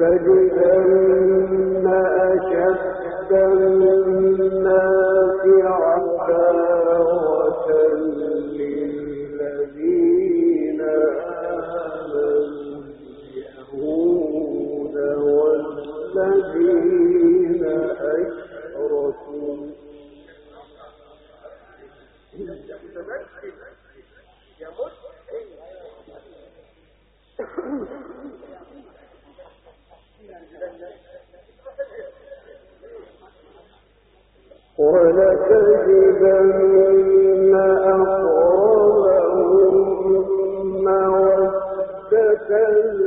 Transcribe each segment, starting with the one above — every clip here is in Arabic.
لتجدن أشد مودة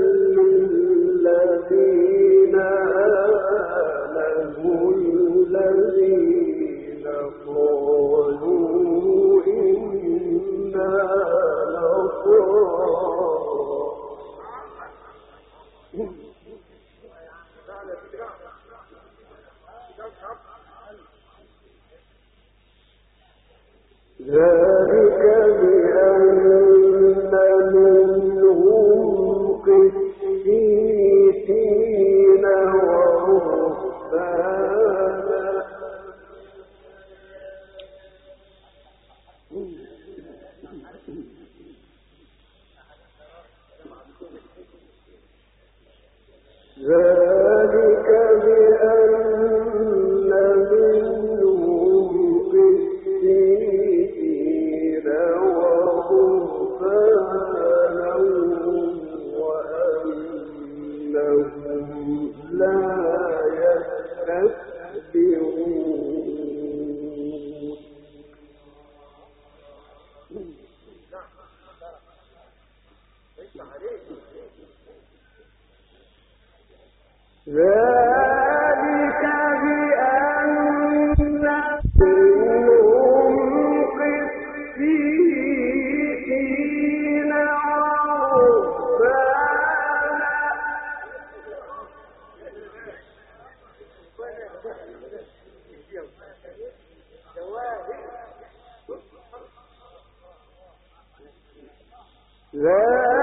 ذلك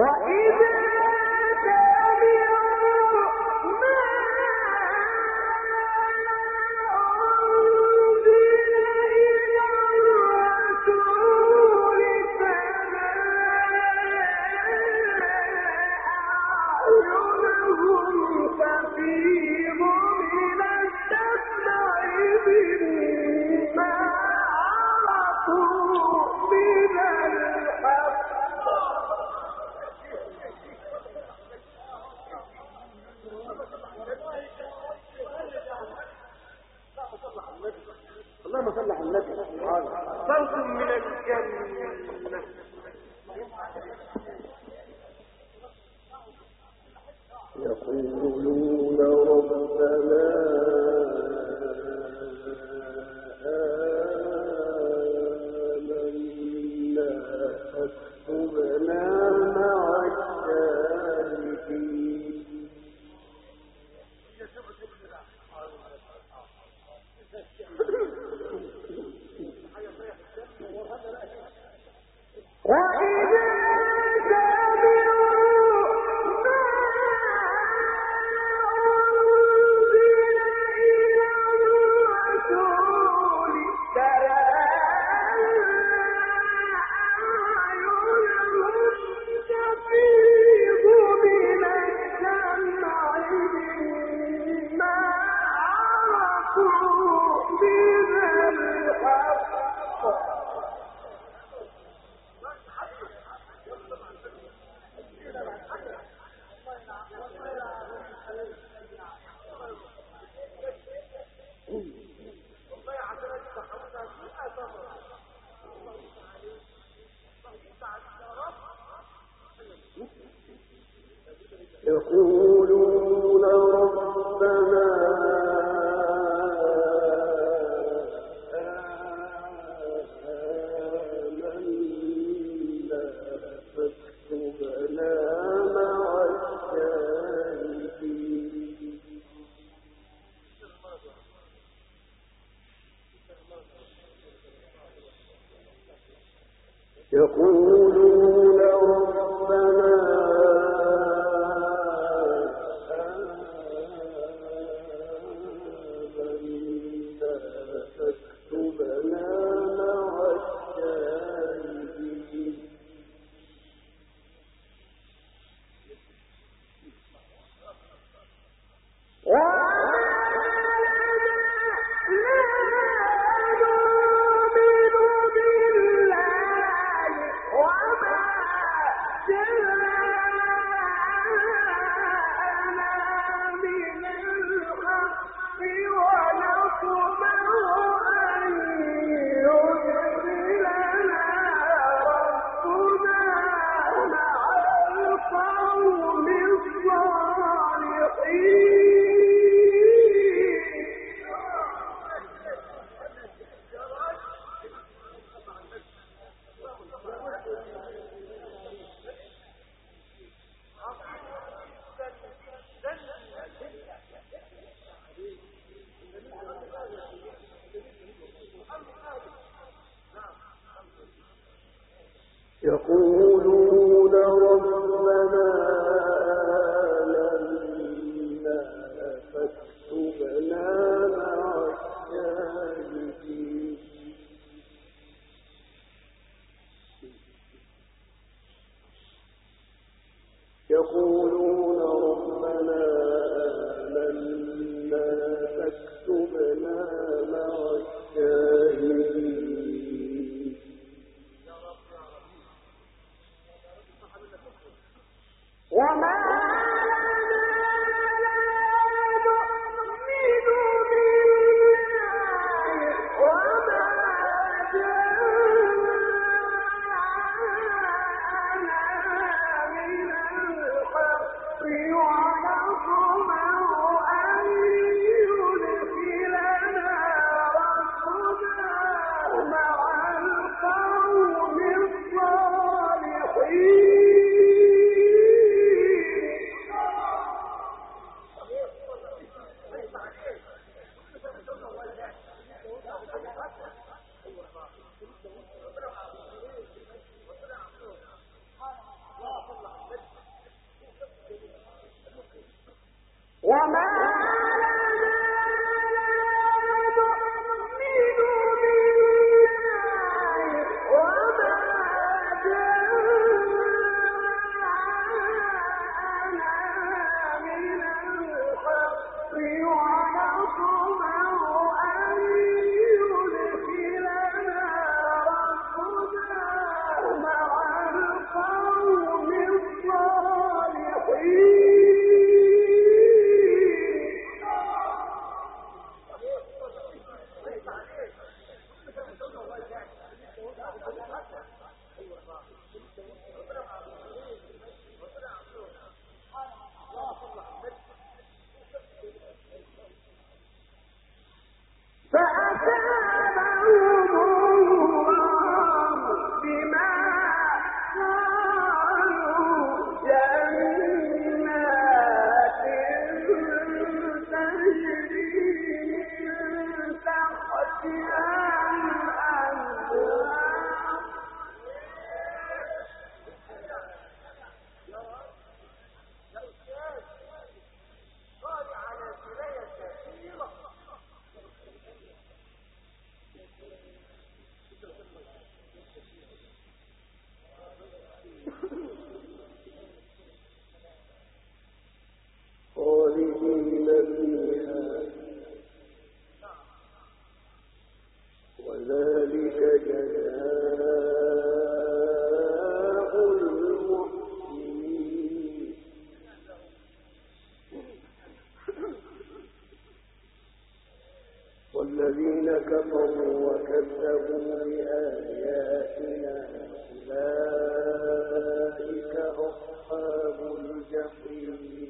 وإذا يقولون ربنا be الذين كفروا وكذبوا بآياتنا أولئك أصحاب الجحيم.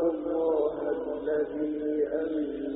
الله الذي أنتم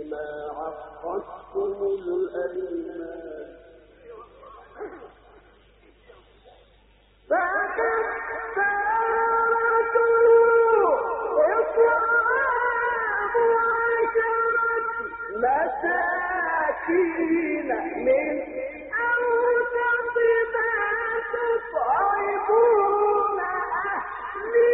بما عقدتم الأيمان. مساكين من أوسط ما تطعمون أهلي.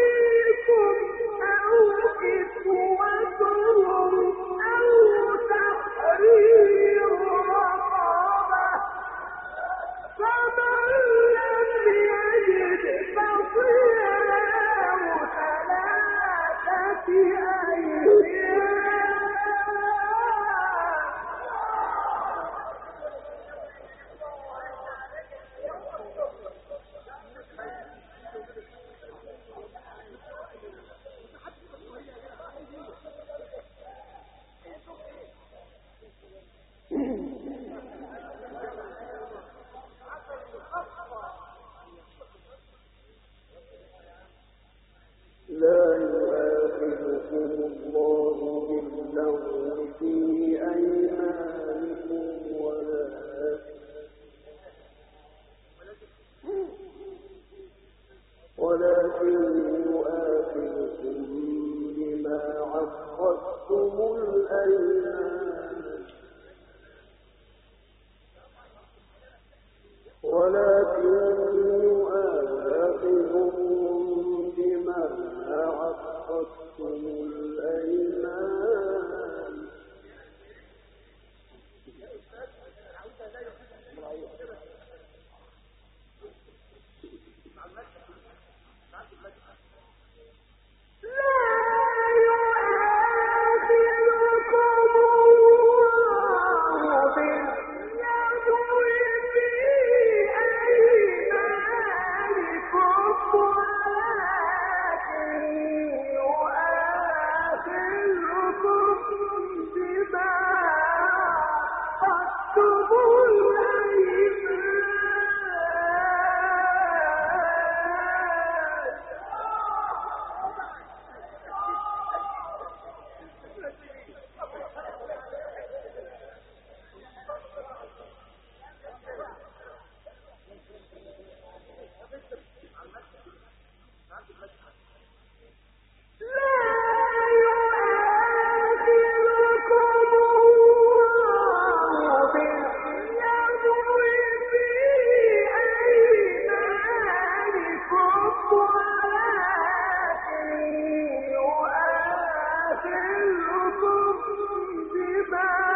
لا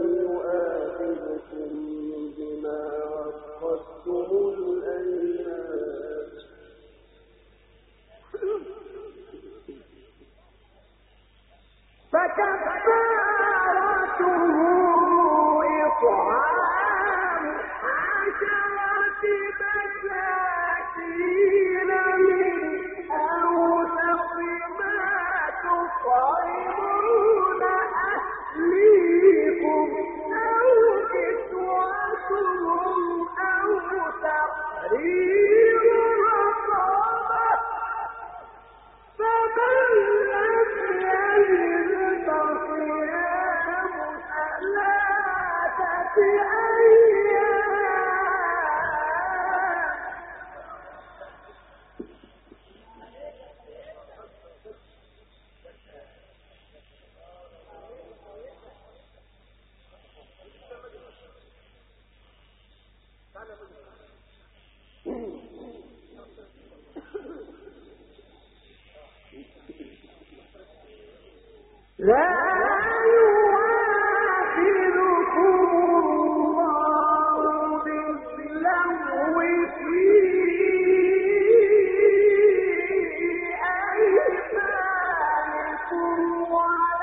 تَعْلَمُونَ